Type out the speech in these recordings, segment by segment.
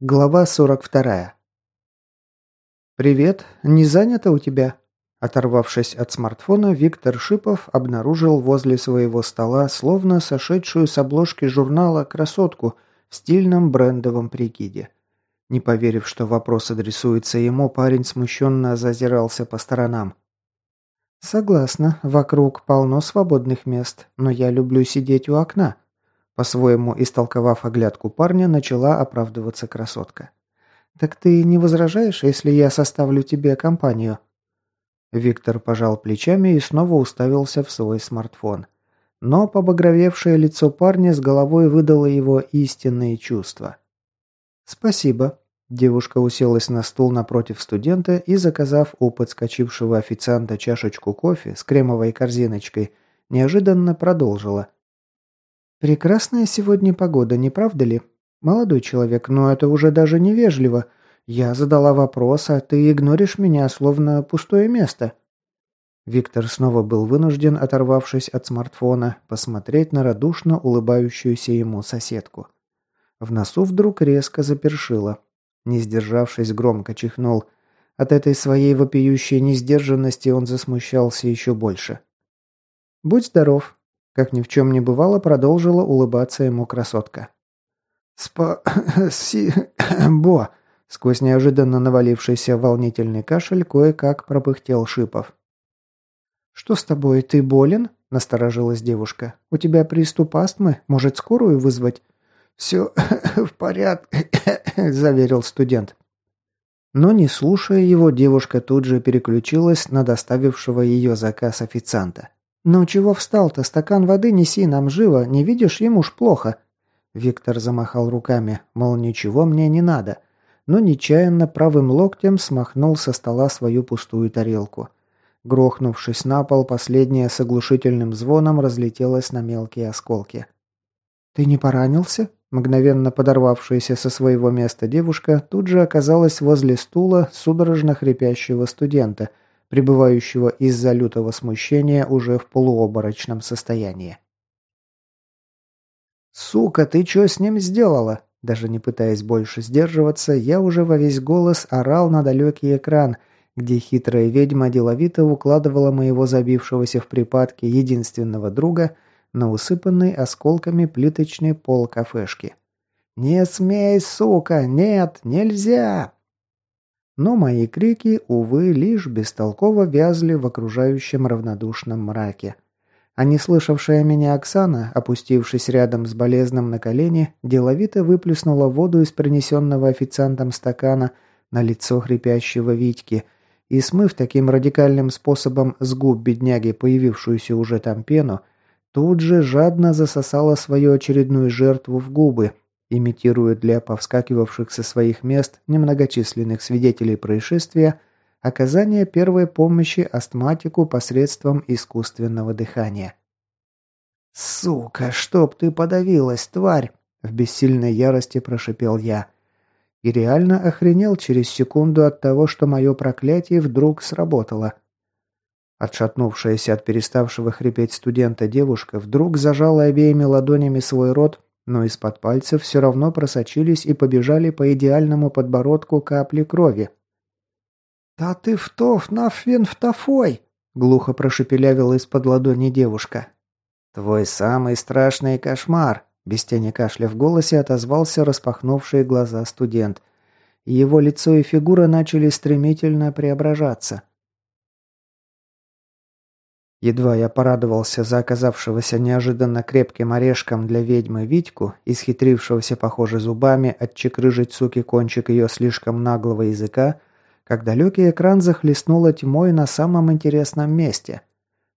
Глава 42. «Привет. Не занято у тебя?» Оторвавшись от смартфона, Виктор Шипов обнаружил возле своего стола словно сошедшую с обложки журнала красотку в стильном брендовом прикиде. Не поверив, что вопрос адресуется ему, парень смущенно зазирался по сторонам. «Согласна, вокруг полно свободных мест, но я люблю сидеть у окна», по-своему, истолковав оглядку парня, начала оправдываться красотка. «Так ты не возражаешь, если я составлю тебе компанию?» Виктор пожал плечами и снова уставился в свой смартфон. Но побагровевшее лицо парня с головой выдало его истинные чувства. «Спасибо». Девушка уселась на стул напротив студента и, заказав у подскочившего официанта чашечку кофе с кремовой корзиночкой, неожиданно продолжила – «Прекрасная сегодня погода, не правда ли? Молодой человек, но это уже даже невежливо. Я задала вопрос, а ты игноришь меня, словно пустое место». Виктор снова был вынужден, оторвавшись от смартфона, посмотреть на радушно улыбающуюся ему соседку. В носу вдруг резко запершило. Не сдержавшись, громко чихнул. От этой своей вопиющей несдержанности он засмущался еще больше. «Будь здоров», как ни в чем не бывало, продолжила улыбаться ему красотка. «Спа-си-бо!» Сквозь неожиданно навалившийся волнительный кашель кое-как пропыхтел Шипов. «Что с тобой, ты болен?» – насторожилась девушка. «У тебя приступ астмы? Может, скорую вызвать?» «Все в порядке», – заверил студент. Но не слушая его, девушка тут же переключилась на доставившего ее заказ официанта. «Ну чего встал-то? Стакан воды неси нам живо, не видишь, ему ж плохо». Виктор замахал руками, мол, ничего мне не надо, но нечаянно правым локтем смахнул со стола свою пустую тарелку. Грохнувшись на пол, последняя с оглушительным звоном разлетелась на мелкие осколки. «Ты не поранился?» Мгновенно подорвавшаяся со своего места девушка тут же оказалась возле стула судорожно хрипящего студента – пребывающего из-за лютого смущения уже в полуоборочном состоянии. «Сука, ты что с ним сделала?» Даже не пытаясь больше сдерживаться, я уже во весь голос орал на далекий экран, где хитрая ведьма деловито укладывала моего забившегося в припадке единственного друга на усыпанный осколками плиточный пол кафешки. «Не смей, сука! Нет, нельзя!» Но мои крики, увы, лишь бестолково вязли в окружающем равнодушном мраке. А не слышавшая меня Оксана, опустившись рядом с болезным на колени, деловито выплеснула воду из принесенного официантом стакана на лицо хрипящего Витьки и, смыв таким радикальным способом с губ бедняги появившуюся уже там пену, тут же жадно засосала свою очередную жертву в губы, имитируя для повскакивавших со своих мест немногочисленных свидетелей происшествия оказание первой помощи астматику посредством искусственного дыхания. «Сука, чтоб ты подавилась, тварь!» В бессильной ярости прошипел я. И реально охренел через секунду от того, что мое проклятие вдруг сработало. Отшатнувшаяся от переставшего хрипеть студента девушка вдруг зажала обеими ладонями свой рот но из-под пальцев все равно просочились и побежали по идеальному подбородку капли крови. «Да ты втов, нафен втофой!» — глухо прошепелявила из-под ладони девушка. «Твой самый страшный кошмар!» — без тени кашля в голосе отозвался распахнувшие глаза студент. Его лицо и фигура начали стремительно преображаться. Едва я порадовался за оказавшегося неожиданно крепким орешком для ведьмы Витьку, исхитрившегося, похоже, зубами отчекрыжить суки кончик ее слишком наглого языка, как далекий экран захлестнуло тьмой на самом интересном месте.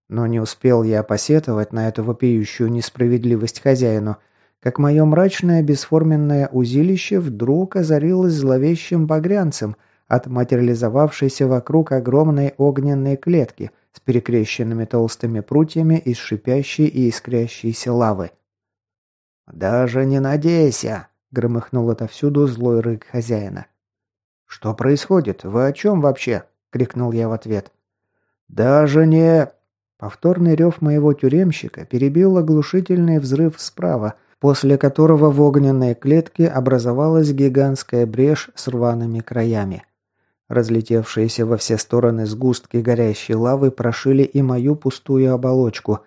Но не успел я посетовать на эту вопиющую несправедливость хозяину, как мое мрачное бесформенное узилище вдруг озарилось зловещим багрянцем от материализовавшейся вокруг огромной огненной клетки – с перекрещенными толстыми прутьями из шипящей и искрящейся лавы. «Даже не надейся!» — громыхнул отовсюду злой рык хозяина. «Что происходит? Вы о чем вообще?» — крикнул я в ответ. «Даже не...» Повторный рев моего тюремщика перебил оглушительный взрыв справа, после которого в огненной клетке образовалась гигантская брешь с рваными краями. Разлетевшиеся во все стороны сгустки горящей лавы прошили и мою пустую оболочку.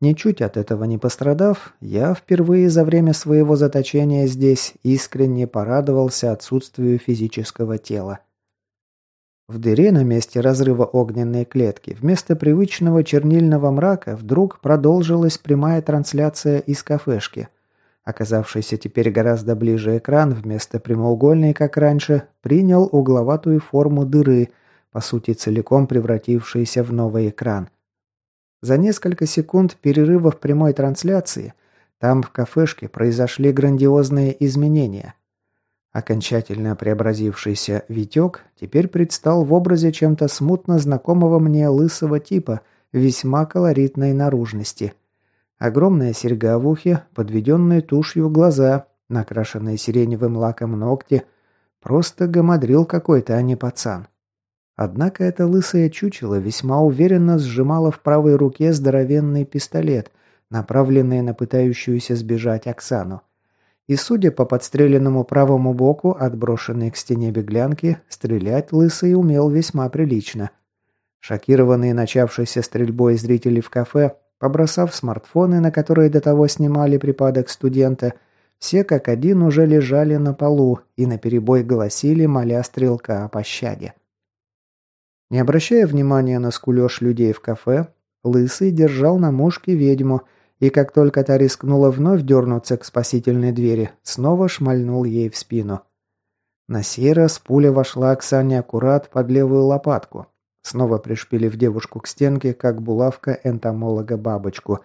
Ничуть от этого не пострадав, я впервые за время своего заточения здесь искренне порадовался отсутствию физического тела. В дыре на месте разрыва огненной клетки вместо привычного чернильного мрака вдруг продолжилась прямая трансляция из кафешки. Оказавшийся теперь гораздо ближе экран, вместо прямоугольной, как раньше, принял угловатую форму дыры, по сути целиком превратившийся в новый экран. За несколько секунд перерыва в прямой трансляции там в кафешке произошли грандиозные изменения. Окончательно преобразившийся Витек теперь предстал в образе чем-то смутно знакомого мне лысого типа, весьма колоритной наружности. Огромная серьга в ухе, подведенные тушью глаза, накрашенные сиреневым лаком ногти. Просто гамадрил какой-то, а не пацан. Однако это лысое чучело весьма уверенно сжимало в правой руке здоровенный пистолет, направленный на пытающуюся сбежать Оксану. И, судя по подстреленному правому боку, отброшенной к стене беглянки, стрелять Лысый умел весьма прилично. Шокированные начавшейся стрельбой зрители в кафе, побросав смартфоны, на которые до того снимали припадок студента, все как один уже лежали на полу и наперебой голосили, моля стрелка о пощаде. Не обращая внимания на скулёж людей в кафе, Лысый держал на мушке ведьму – и как только та рискнула вновь дернуться к спасительной двери, снова шмальнул ей в спину. На сей раз пуля вошла Оксане аккурат под левую лопатку, снова пришпилив девушку к стенке, как булавка энтомолога бабочку,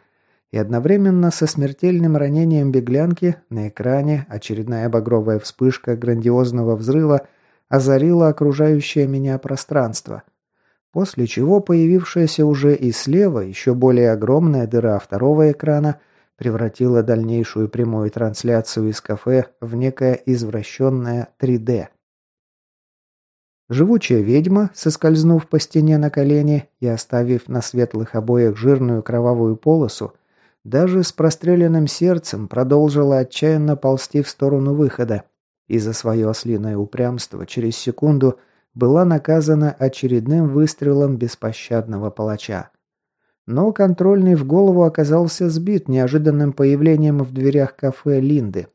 и одновременно со смертельным ранением беглянки на экране очередная багровая вспышка грандиозного взрыва озарила окружающее меня пространство – После чего появившаяся уже и слева еще более огромная дыра второго экрана превратила дальнейшую прямую трансляцию из кафе в некое извращенное 3D. Живучая ведьма, соскользнув по стене на колени и оставив на светлых обоях жирную кровавую полосу, даже с простреленным сердцем продолжила отчаянно ползти в сторону выхода, и за свое ослиное упрямство через секунду – была наказана очередным выстрелом беспощадного палача. Но контрольный в голову оказался сбит неожиданным появлением в дверях кафе Линды.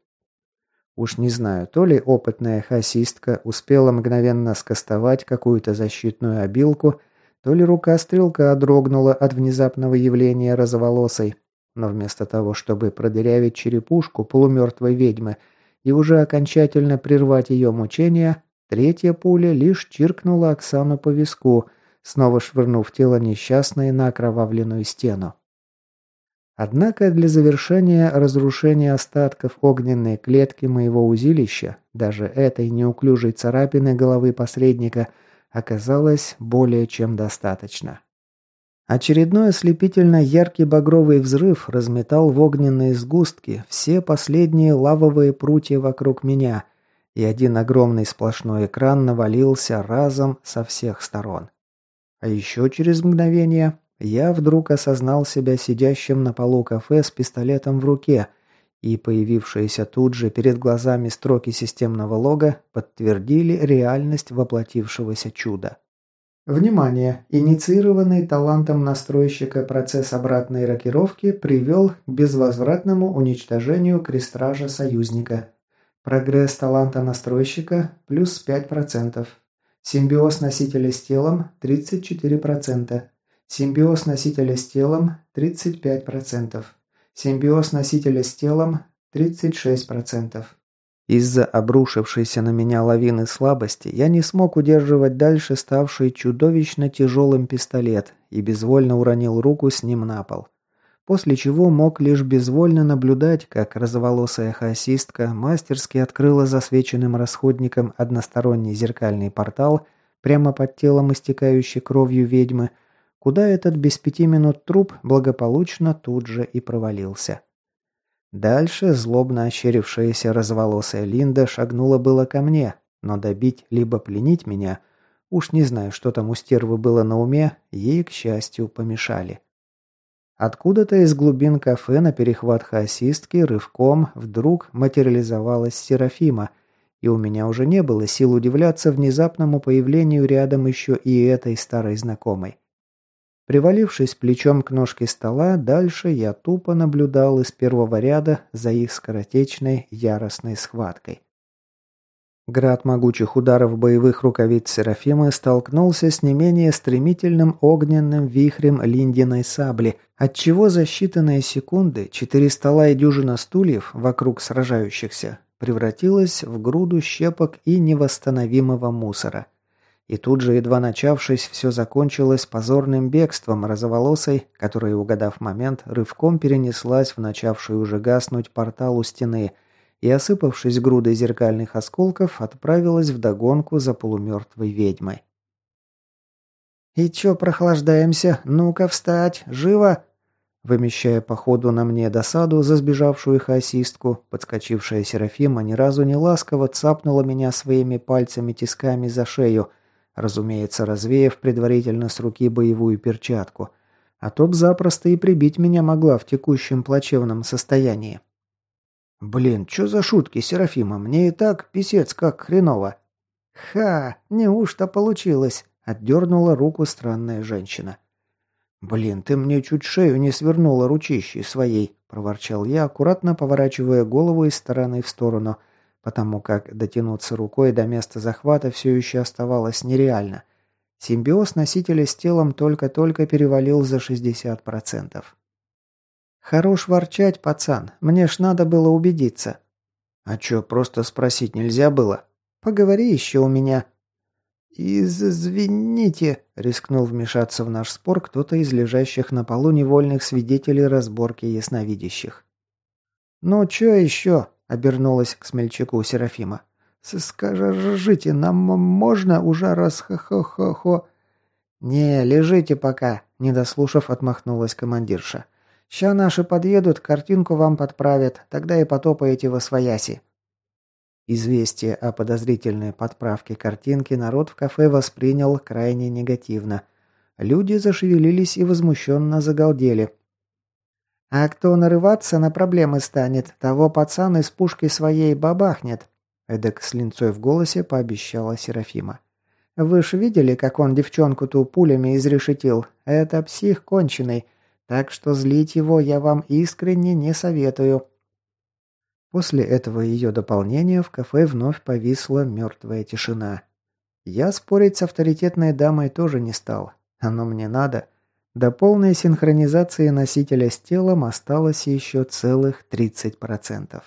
Уж не знаю, то ли опытная хасистка успела мгновенно скостовать какую-то защитную обилку, то ли рука стрелка дрогнула от внезапного явления розоволосой, но вместо того, чтобы продырявить черепушку полумертвой ведьмы и уже окончательно прервать ее мучения, Третья пуля лишь чиркнула Оксану по виску, снова швырнув тело несчастной на окровавленную стену. Однако для завершения разрушения остатков огненной клетки моего узилища, даже этой неуклюжей царапины головы посредника, оказалось более чем достаточно. Очередной ослепительно яркий багровый взрыв разметал в огненные сгустки все последние лавовые прутья вокруг меня – и один огромный сплошной экран навалился разом со всех сторон. А еще через мгновение я вдруг осознал себя сидящим на полу кафе с пистолетом в руке, и появившиеся тут же перед глазами строки системного лога подтвердили реальность воплотившегося чуда. Внимание! Инициированный талантом настройщика процесс обратной рокировки привел к безвозвратному уничтожению крестража союзника – Прогресс таланта настройщика – плюс 5%. Симбиоз носителя с телом – 34%. Симбиоз носителя с телом – 35%. Симбиоз носителя с телом – 36%. Из-за обрушившейся на меня лавины слабости я не смог удерживать дальше ставший чудовищно тяжелым пистолет и безвольно уронил руку с ним на пол после чего мог лишь безвольно наблюдать, как розоволосая хаосистка мастерски открыла засвеченным расходником односторонний зеркальный портал прямо под телом истекающей кровью ведьмы, куда этот без пяти минут труп благополучно тут же и провалился. Дальше злобно ощерившаяся розоволосая Линда шагнула было ко мне, но добить либо пленить меня, уж не знаю, что там у стервы было на уме, ей, к счастью, помешали. Откуда-то из глубин кафе на перехват хаосистки рывком вдруг материализовалась Серафима, и у меня уже не было сил удивляться внезапному появлению рядом еще и этой старой знакомой. Привалившись плечом к ножке стола, дальше я тупо наблюдал из первого ряда за их скоротечной яростной схваткой. Град могучих ударов боевых рукавиц Серафимы столкнулся с не менее стремительным огненным вихрем Линдиной сабли, отчего за считанные секунды четыре стола и дюжина стульев вокруг сражающихся превратилась в груду щепок и невосстановимого мусора. И тут же, едва начавшись, все закончилось позорным бегством розоволосой, которая, угадав момент, рывком перенеслась в начавший уже гаснуть портал у стены – и, осыпавшись грудой зеркальных осколков, отправилась в догонку за полумертвой ведьмой. «И чё прохлаждаемся? Ну-ка встать! Живо!» Вымещая по ходу на мне досаду за сбежавшую хаосистку, подскочившая Серафима ни разу не ласково цапнула меня своими пальцами-тисками за шею, разумеется, развеяв предварительно с руки боевую перчатку. А то б запросто и прибить меня могла в текущем плачевном состоянии. «Блин, чё за шутки, Серафима? Мне и так писец как хреново». «Ха! Неужто получилось?» – отдернула руку странная женщина. «Блин, ты мне чуть шею не свернула ручищей своей», – проворчал я, аккуратно поворачивая голову из стороны в сторону, потому как дотянуться рукой до места захвата все еще оставалось нереально. Симбиоз носителя с телом только-только перевалил за 60%. «Хорош ворчать, пацан. Мне ж надо было убедиться». «А чё, просто спросить нельзя было?» «Поговори еще у меня». «Извините», — рискнул вмешаться в наш спор кто-то из лежащих на полу невольных свидетелей разборки ясновидящих. «Ну, чё еще?» — обернулась к смельчаку Серафима. «Скажите, нам можно уже раз хо-хо-хо?» «Не, лежите пока», — не дослушав, отмахнулась командирша. Ща наши подъедут, картинку вам подправят, тогда и потопаете во свояси». Известие о подозрительной подправке картинки народ в кафе воспринял крайне негативно. Люди зашевелились и возмущенно загалдели. «А кто нарываться на проблемы станет, того пацан из пушки своей бабахнет», эдак с линцой в голосе пообещала Серафима. «Вы ж видели, как он девчонку ту пулями изрешетил? Это псих конченый. Так что злить его я вам искренне не советую». После этого ее дополнения в кафе вновь повисла мертвая тишина. Я спорить с авторитетной дамой тоже не стал. Оно мне надо. До полной синхронизации носителя с телом осталось еще целых 30%.